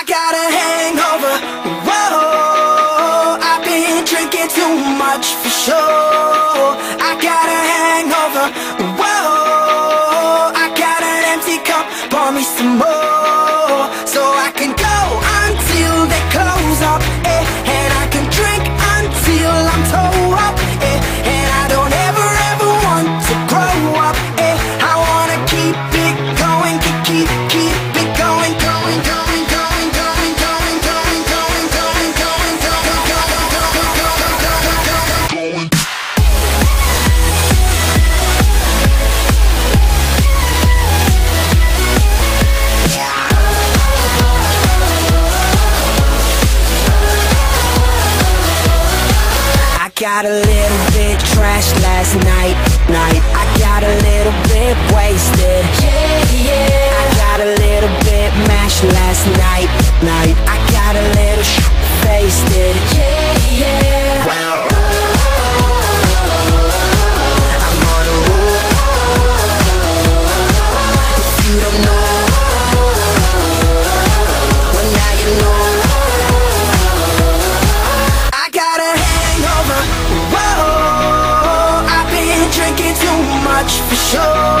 I got a hangover. Whoa, I've been drinking too much for sure. I got a hangover. Whoa, I got an empty cup. Pour me some more, so I can go got a little bit trashed last night, night. I got a little bit wasted. Yeah, yeah. I got a little bit mashed last night, night. Much for sure.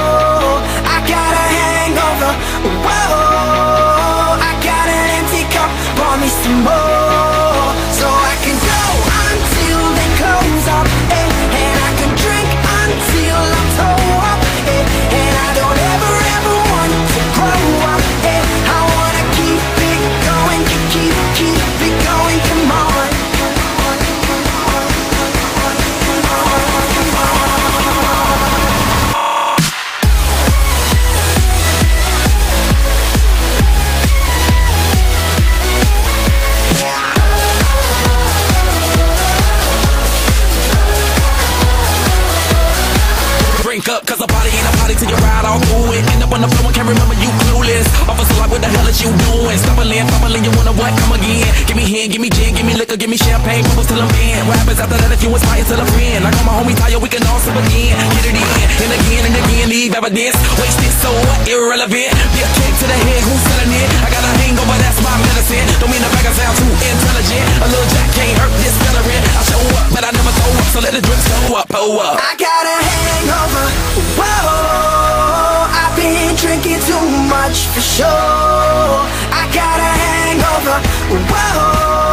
remember you clueless. Officer, like, what the hell is you doing? Stumbling, fumbling, you wanna what? Come again. Give me hand, give me gin, give me liquor, give me champagne, bubbles till I'm in. What happens after that if you inspire till a friend? I got my homies tired, we can all sip again. Get it in, and again, and again, leave evidence. Wasted, so what? Irrelevant. a kicked to the head, who's selling it? I got a hangover, that's my medicine. Don't mean the back sound too intelligent. much for sure. I got a hangover, whoa.